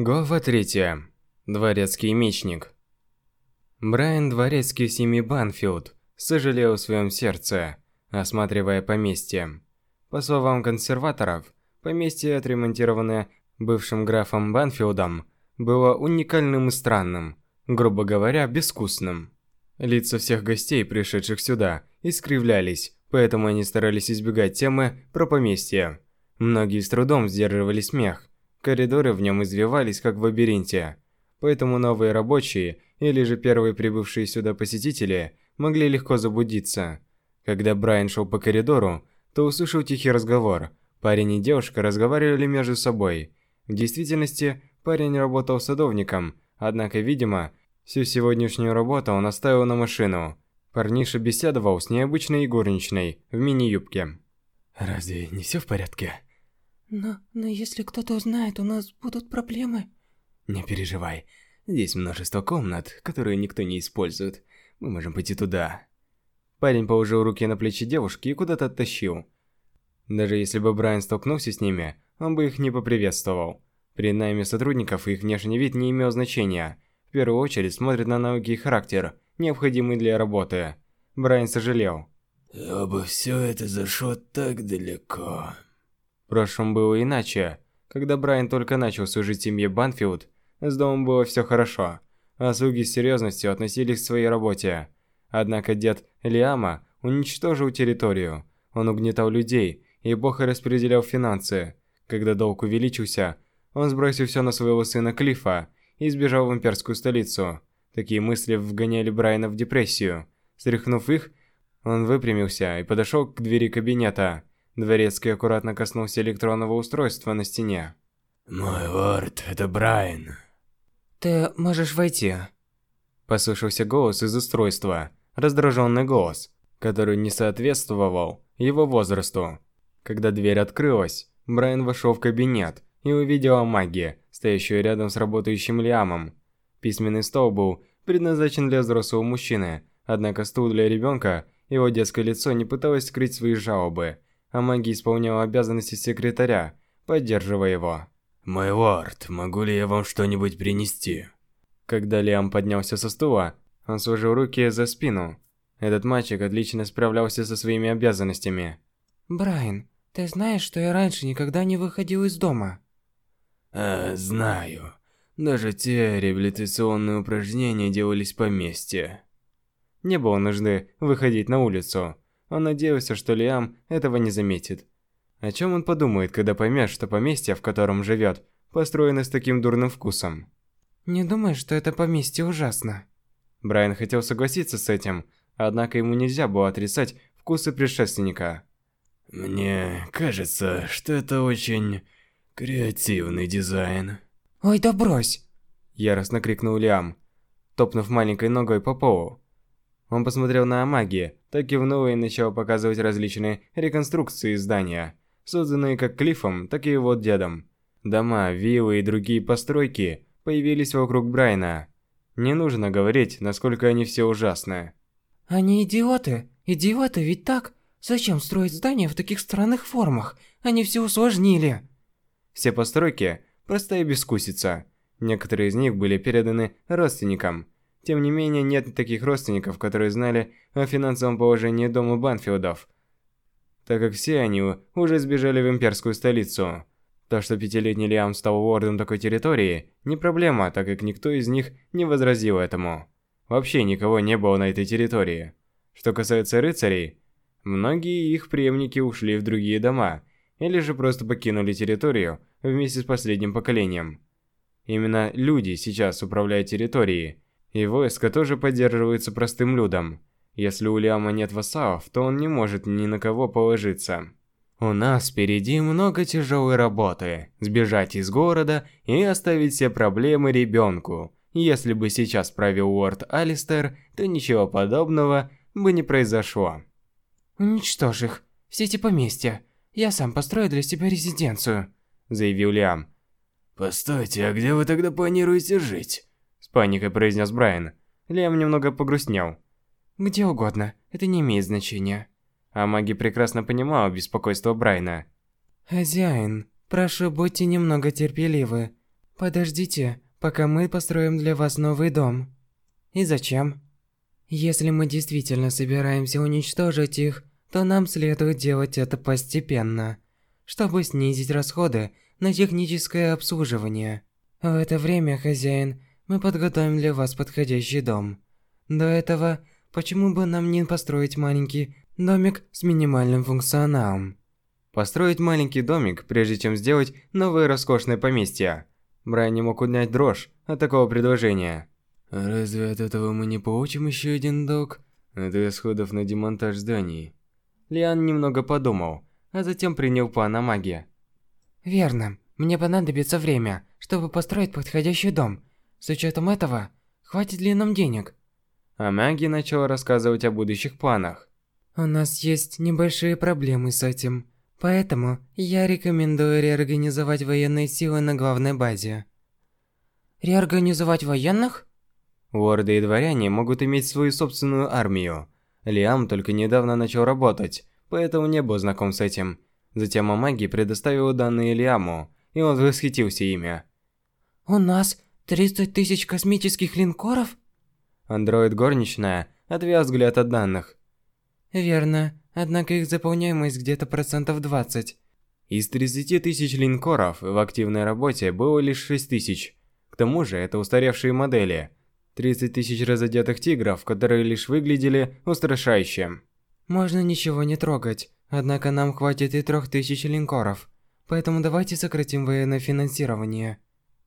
Глава 3. Дворецкий мечник. Брайан Дворецкий семьи Банфилд сожалел в своем сердце, осматривая поместье. По словам консерваторов, поместье, отремонтированное бывшим графом Банфилдом, было уникальным и странным, грубо говоря, безвкусным. Лица всех гостей, пришедших сюда, искривлялись, поэтому они старались избегать темы про поместье. Многие с трудом сдерживали смех, Коридоры в нем извивались, как в лабиринте. Поэтому новые рабочие, или же первые прибывшие сюда посетители, могли легко заблудиться. Когда Брайан шел по коридору, то услышал тихий разговор. Парень и девушка разговаривали между собой. В действительности, парень работал садовником, однако, видимо, всю сегодняшнюю работу он оставил на машину. Парниша беседовал с необычной горничной в мини-юбке. «Разве не все в порядке?» Но, но если кто-то узнает, у нас будут проблемы. Не переживай. Здесь множество комнат, которые никто не использует. Мы можем пойти туда. Парень положил руки на плечи девушки и куда-то оттащил. Даже если бы Брайан столкнулся с ними, он бы их не поприветствовал. При найме сотрудников их внешний вид не имел значения. В первую очередь смотрят на навыки и характер, необходимый для работы. Брайан сожалел. «Чтобы все это зашло так далеко...» В прошлом было иначе. Когда Брайан только начал служить семье Банфилд, с домом было все хорошо, а слуги с серьезностью относились к своей работе. Однако дед Лиама уничтожил территорию, он угнетал людей и плохо распределял финансы. Когда долг увеличился, он сбросил все на своего сына Клифа и сбежал в имперскую столицу. Такие мысли вгоняли Брайана в депрессию. Стряхнув их, он выпрямился и подошел к двери кабинета. Дворецкий аккуратно коснулся электронного устройства на стене. «Мой лорд, это Брайан». «Ты можешь войти». Послышался голос из устройства, раздраженный голос, который не соответствовал его возрасту. Когда дверь открылась, Брайан вошел в кабинет и увидел Амаги, стоящую рядом с работающим Лиамом. Письменный стол был предназначен для взрослого мужчины, однако стул для ребенка, его детское лицо не пыталось скрыть свои жалобы, а маги исполнял обязанности секретаря, поддерживая его. «Мой лорд, могу ли я вам что-нибудь принести?» Когда Лиам поднялся со стула, он сложил руки за спину. Этот мальчик отлично справлялся со своими обязанностями. «Брайан, ты знаешь, что я раньше никогда не выходил из дома?» «А, знаю. Даже те реабилитационные упражнения делались по поместье». Не было нужды выходить на улицу. Он надеялся, что Лиам этого не заметит. О чем он подумает, когда поймет, что поместье, в котором живет, построено с таким дурным вкусом? Не думаешь, что это поместье ужасно? Брайан хотел согласиться с этим, однако ему нельзя было отрицать вкусы предшественника. Мне кажется, что это очень креативный дизайн. Ой, да брось! Яростно крикнул Лиам, топнув маленькой ногой по полу. Он посмотрел на Амаги, так кивнул и начал показывать различные реконструкции здания, созданные как Клиффом, так и его дедом. Дома, виллы и другие постройки появились вокруг Брайна. Не нужно говорить, насколько они все ужасны. Они идиоты. Идиоты, ведь так? Зачем строить здания в таких странных формах? Они все усложнили. Все постройки – простая бескусица. Некоторые из них были переданы родственникам – тем не менее, нет таких родственников, которые знали о финансовом положении дома Банфилдов, так как все они уже сбежали в имперскую столицу. То, что пятилетний Лиам стал лордом такой территории, не проблема, так как никто из них не возразил этому. Вообще никого не было на этой территории. Что касается рыцарей, многие их преемники ушли в другие дома, или же просто покинули территорию вместе с последним поколением. Именно люди сейчас управляют территорией, и войско тоже поддерживается простым людом. Если у Лиама нет вассалов, то он не может ни на кого положиться. У нас впереди много тяжелой работы. Сбежать из города и оставить все проблемы ребенку. Если бы сейчас правил лорд Алистер, то ничего подобного бы не произошло. «Уничтожь их, все эти поместья. Я сам построю для себя резиденцию», – заявил Лиам. «Постойте, а где вы тогда планируете жить?» С паникой произнес Брайан. Лем немного погрустнел. «Где угодно, это не имеет значения». А маги прекрасно понимала беспокойство Брайана. «Хозяин, прошу, будьте немного терпеливы. Подождите, пока мы построим для вас новый дом. И зачем? Если мы действительно собираемся уничтожить их, то нам следует делать это постепенно, чтобы снизить расходы на техническое обслуживание. В это время, хозяин, мы подготовим для вас подходящий дом. До этого, почему бы нам не построить маленький домик с минимальным функционалом? Построить маленький домик, прежде чем сделать новое роскошное поместье. Брайан не мог унять дрожь от такого предложения. Разве от этого мы не получим еще один долг? Это расходов на демонтаж зданий. Лиан немного подумал, а затем принял план о магии. Верно. Мне понадобится время, чтобы построить подходящий дом. С учетом этого, хватит ли нам денег? А маги начал рассказывать о будущих планах. У нас есть небольшие проблемы с этим. Поэтому я рекомендую реорганизовать военные силы на главной базе. Реорганизовать военных? Лорды и дворяне могут иметь свою собственную армию. Лиам только недавно начал работать, поэтому не был знаком с этим. Затем Амаги предоставил данные Лиаму, и он восхитился ими. «У нас 30 тысяч космических линкоров?» Андроид горничная отвел взгляд от данных. «Верно, однако их заполняемость где-то процентов 20. Из 30 тысяч линкоров в активной работе было лишь 6 тысяч. К тому же это устаревшие модели – 30 тысяч разодетых тигров, которые лишь выглядели устрашающе. Можно ничего не трогать, однако нам хватит и трех тысяч линкоров. Поэтому давайте сократим военное финансирование.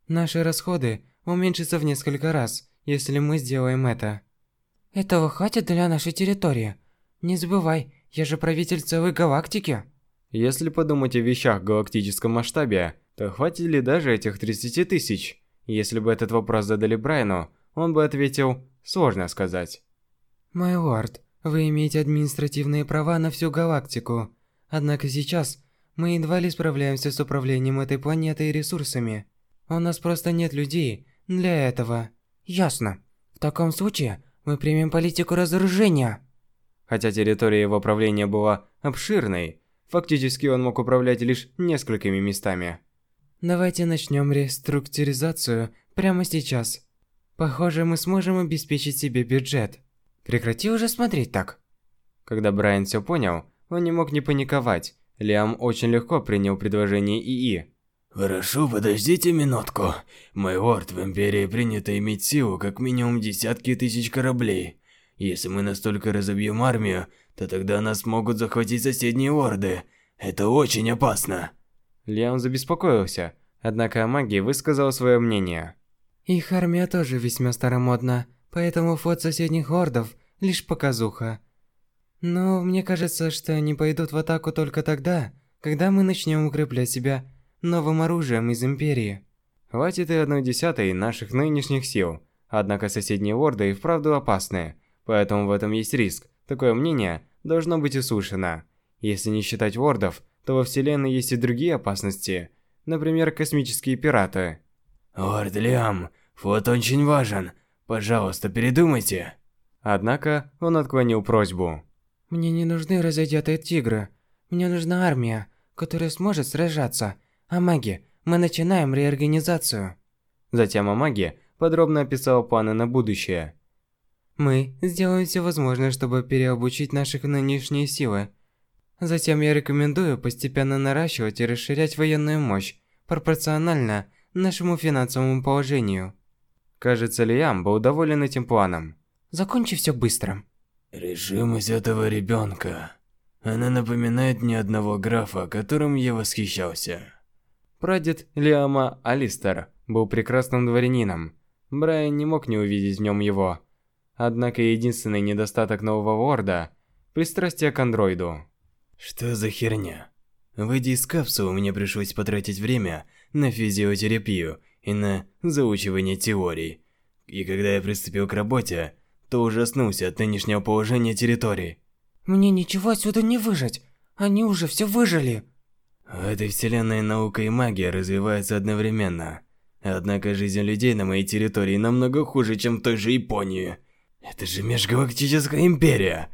Наши расходы уменьшатся в несколько раз, если мы сделаем это. Этого хватит для нашей территории. Не забывай, я же правитель целой галактики. Если подумать о вещах в галактическом масштабе, то хватит ли даже этих 30 тысяч? Если бы этот вопрос задали Брайану, он бы ответил «сложно сказать». «Мой лорд, вы имеете административные права на всю галактику. Однако сейчас мы едва ли справляемся с управлением этой планетой и ресурсами. У нас просто нет людей для этого». «Ясно. В таком случае мы примем политику разоружения». Хотя территория его правления была обширной, фактически он мог управлять лишь несколькими местами. Давайте начнем реструктуризацию прямо сейчас. Похоже, мы сможем обеспечить себе бюджет. Прекрати уже смотреть так. Когда Брайан все понял, он не мог не паниковать. Лиам очень легко принял предложение ИИ. «Хорошо, подождите минутку. Мой лорд в Империи принято иметь силу как минимум десятки тысяч кораблей. Если мы настолько разобьем армию, то тогда нас могут захватить соседние лорды. Это очень опасно». Лиам забеспокоился, однако магия высказал свое мнение. Их армия тоже весьма старомодна, поэтому флот соседних ордов – лишь показуха. Но мне кажется, что они пойдут в атаку только тогда, когда мы начнем укреплять себя новым оружием из Империи. Хватит и одной десятой наших нынешних сил, однако соседние орды и вправду опасны, поэтому в этом есть риск. Такое мнение должно быть услышано. Если не считать ордов, то во Вселенной есть и другие опасности, например, космические пираты. «Лорд Лиам, флот очень важен. Пожалуйста, передумайте». Однако он отклонил просьбу. «Мне не нужны разодетые тигры. Мне нужна армия, которая сможет сражаться. А маги, мы начинаем реорганизацию». Затем Амаги подробно описал планы на будущее. Мы сделаем все возможное, чтобы переобучить наших нынешние силы. Затем я рекомендую постепенно наращивать и расширять военную мощь, пропорционально нашему финансовому положению. Кажется, Лиам был доволен этим планом. Закончи все быстро. Решимость этого ребенка. Она напоминает мне одного графа, которым я восхищался. Прадед Лиама Алистер был прекрасным дворянином. Брайан не мог не увидеть в нем его. Однако единственный недостаток нового орда – пристрастие к андроиду. Что за херня? Выйдя из капсулы, мне пришлось потратить время на физиотерапию и на заучивание теорий. И когда я приступил к работе, то ужаснулся от нынешнего положения территории. Мне ничего отсюда не выжить. Они уже все выжили. В этой вселенной наука и магия развиваются одновременно. Однако жизнь людей на моей территории намного хуже, чем в той же Японии. Это же межгалактическая империя.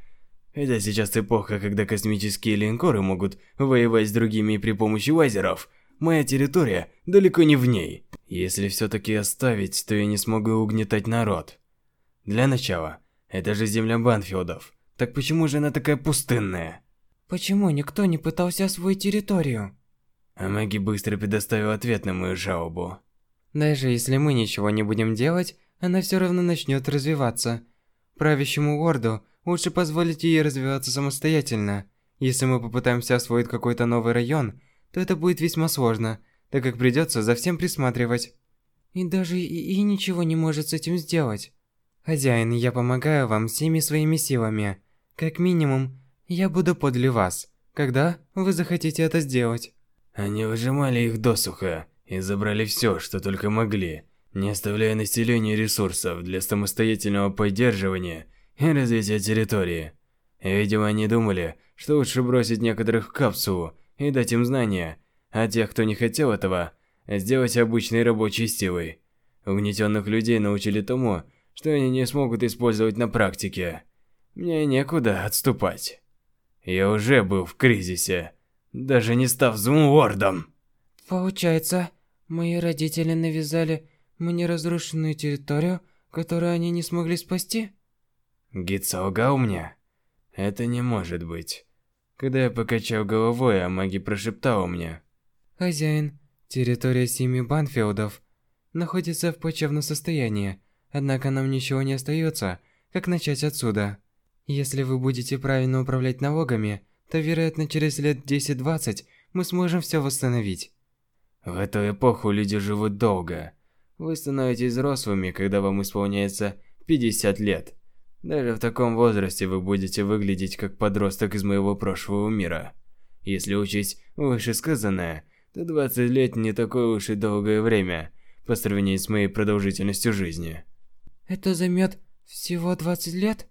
Хотя сейчас эпоха, когда космические линкоры могут воевать с другими при помощи лазеров, моя территория далеко не в ней. Если все-таки оставить, то я не смогу угнетать народ. Для начала, это же земля Банфилдов. Так почему же она такая пустынная? Почему никто не пытался освоить территорию? А Мэгги быстро предоставил ответ на мою жалобу. Даже если мы ничего не будем делать, она все равно начнет развиваться. Правящему Орду лучше позволить ей развиваться самостоятельно. Если мы попытаемся освоить какой-то новый район, то это будет весьма сложно, так как придется за всем присматривать. И даже и, и ничего не может с этим сделать. Хозяин, я помогаю вам всеми своими силами. Как минимум, я буду подле вас, когда вы захотите это сделать. Они выжимали их досуха и забрали все, что только могли, не оставляя населению ресурсов для самостоятельного поддерживания и развития территории. Видимо, они думали, что лучше бросить некоторых в капсулу и дать им знания, а тех, кто не хотел этого, сделать обычной рабочей силой. Угнетенных людей научили тому, что они не смогут использовать на практике. Мне некуда отступать. Я уже был в кризисе, даже не став зумвордом. Получается, мои родители навязали мне разрушенную территорию, которую они не смогли спасти? Гид солгал мне? Это не может быть. Когда я покачал головой, а маги прошептал мне. Хозяин, территория семьи Банфилдов находится в плачевном состоянии, однако нам ничего не остается, как начать отсюда. Если вы будете правильно управлять налогами, то, вероятно, через лет 10-20 мы сможем все восстановить. В эту эпоху люди живут долго. Вы становитесь взрослыми, когда вам исполняется 50 лет. Даже в таком возрасте вы будете выглядеть как подросток из моего прошлого мира. Если учесть вышесказанное, то 20 лет не такое уж и долгое время по сравнению с моей продолжительностью жизни. Это займет всего 20 лет?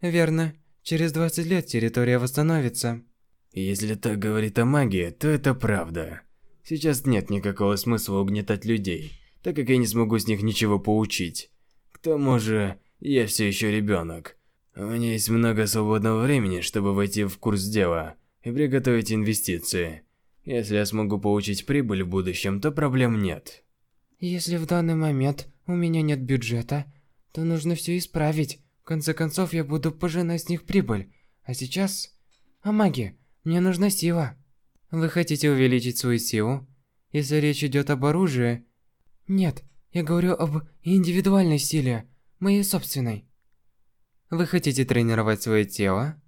Верно. Через 20 лет территория восстановится. Если так говорит о магии, то это правда. Сейчас нет никакого смысла угнетать людей, так как я не смогу с них ничего поучить. К тому же, я все еще ребенок. У меня есть много свободного времени, чтобы войти в курс дела и приготовить инвестиции. Если я смогу получить прибыль в будущем, то проблем нет. Если в данный момент у меня нет бюджета, то нужно все исправить. Конце концов, я буду пожинать с них прибыль. А сейчас... А маги, мне нужна сила. Вы хотите увеличить свою силу? Если речь идет об оружии... Нет, я говорю об индивидуальной силе моей собственной. Вы хотите тренировать свое тело?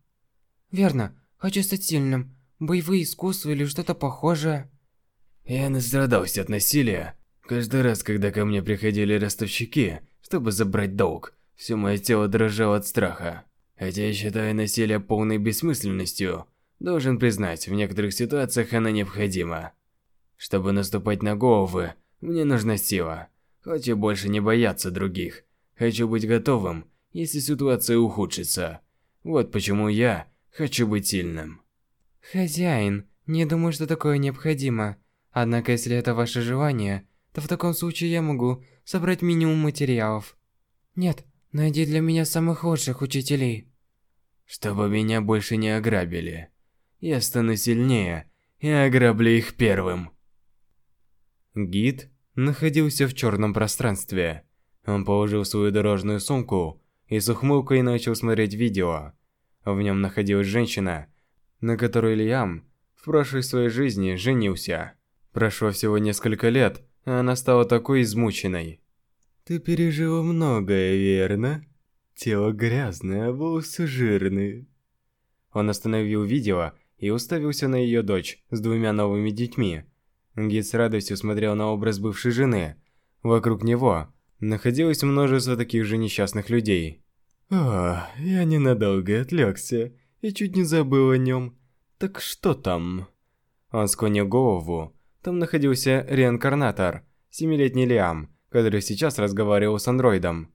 Верно, хочу стать сильным. Боевые искусства или что-то похожее. Я настрадался от насилия. Каждый раз, когда ко мне приходили ростовщики, чтобы забрать долг, все мое тело дрожало от страха. Хотя я считаю насилие полной бессмысленностью, должен признать, в некоторых ситуациях оно необходимо. Чтобы наступать на головы, мне нужна сила. Хочу больше не бояться других. Хочу быть готовым, если ситуация ухудшится. Вот почему я хочу быть сильным. Хозяин, не думаю, что такое необходимо. Однако, если это ваше желание, то в таком случае я могу собрать минимум материалов. Нет, найди для меня самых лучших учителей. Чтобы меня больше не ограбили. Я стану сильнее и ограблю их первым. Гид находился в черном пространстве. Он положил свою дорожную сумку и с ухмылкой начал смотреть видео. В нем находилась женщина, на которой Лиам в прошлой своей жизни женился. Прошло всего несколько лет, а она стала такой измученной. Ты пережила многое, верно? Тело грязное, а волосы жирные. Он остановил видео и уставился на ее дочь с двумя новыми детьми. Гид с радостью смотрел на образ бывшей жены. Вокруг него находилось множество таких же несчастных людей. «О, я ненадолго отвлекся и чуть не забыл о нем. Так что там?» Он склонил голову. Там находился реинкарнатор, семилетний Лиам, который сейчас разговаривал с андроидом.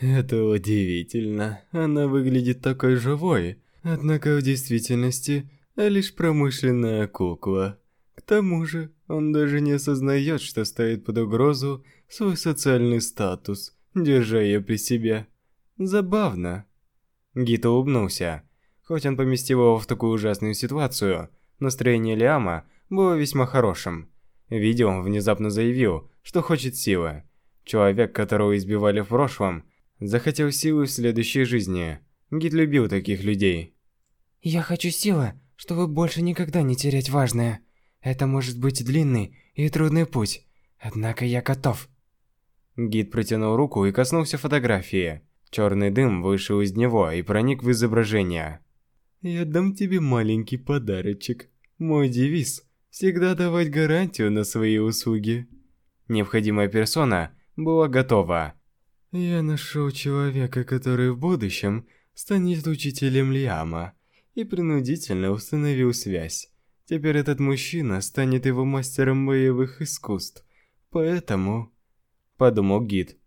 «Это удивительно. Она выглядит такой живой, однако в действительности лишь промышленная кукла. К тому же, он даже не осознает, что ставит под угрозу свой социальный статус, держа ее при себе. Забавно. Гит улыбнулся. Хоть он поместил его в такую ужасную ситуацию, настроение Лиама было весьма хорошим. Видео внезапно заявил, что хочет силы. Человек, которого избивали в прошлом, захотел силы в следующей жизни. Гид любил таких людей. Я хочу силы, чтобы больше никогда не терять важное. Это может быть длинный и трудный путь, однако я готов. Гид протянул руку и коснулся фотографии. Черный дым вышел из него и проник в изображение. «Я дам тебе маленький подарочек. Мой девиз – всегда давать гарантию на свои услуги». Необходимая персона была готова. «Я нашел человека, который в будущем станет учителем Лиама, и принудительно установил связь. Теперь этот мужчина станет его мастером боевых искусств. Поэтому...» Подумал гид.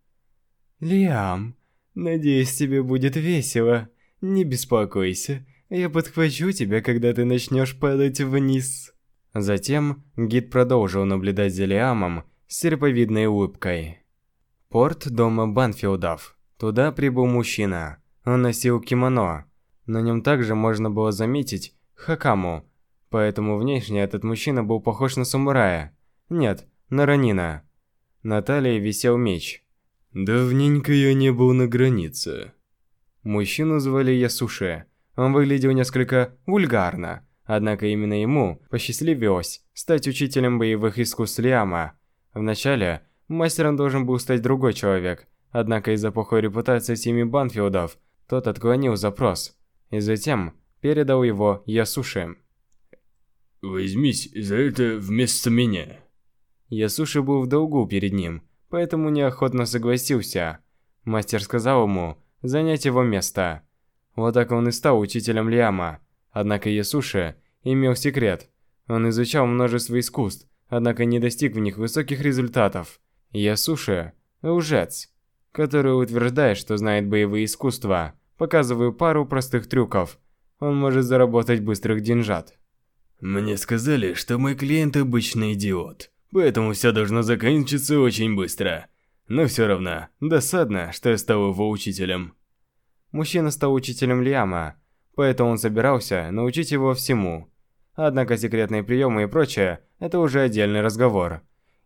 «Лиам, надеюсь, тебе будет весело. Не беспокойся, я подхвачу тебя, когда ты начнешь падать вниз». Затем гид продолжил наблюдать за Лиамом с серповидной улыбкой. Порт дома Банфилдов. Туда прибыл мужчина. Он носил кимоно. На нем также можно было заметить хакаму, поэтому внешне этот мужчина был похож на самурая. Нет, на ранина. На талии висел меч. Давненько я не был на границе. Мужчину звали Ясуши. Он выглядел несколько вульгарно, однако именно ему посчастливилось стать учителем боевых искусств Лиама. Вначале мастером должен был стать другой человек, однако из-за плохой репутации семьи Банфилдов тот отклонил запрос и затем передал его Ясуши. «Возьмись за это вместо меня». Ясуши был в долгу перед ним, поэтому неохотно согласился. Мастер сказал ему занять его место. Вот так он и стал учителем Лиама. Однако Ясуши имел секрет. Он изучал множество искусств, однако не достиг в них высоких результатов. Ясуши – лжец, который утверждает, что знает боевые искусства. Показываю пару простых трюков. Он может заработать быстрых деньжат. Мне сказали, что мой клиент обычный идиот. Поэтому все должно закончиться очень быстро. Но все равно, досадно, что я стал его учителем. Мужчина стал учителем Лиама, поэтому он собирался научить его всему. Однако секретные приемы и прочее – это уже отдельный разговор.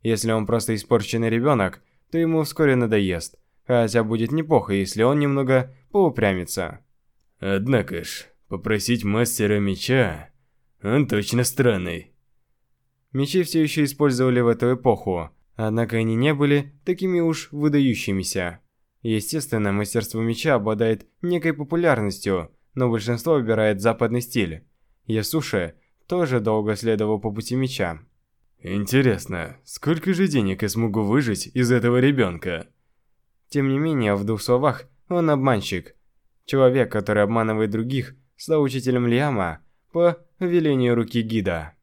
Если он просто испорченный ребенок, то ему вскоре надоест, хотя будет неплохо, если он немного поупрямится. Однако ж, попросить мастера меча, он точно странный. Мечи все еще использовали в эту эпоху, однако они не были такими уж выдающимися. Естественно, мастерство меча обладает некой популярностью, но большинство выбирает западный стиль. Ясуши тоже долго следовал по пути меча. Интересно, сколько же денег я смогу выжить из этого ребенка? Тем не менее, в двух словах, он обманщик. Человек, который обманывает других, стал учителем Лиама по велению руки гида.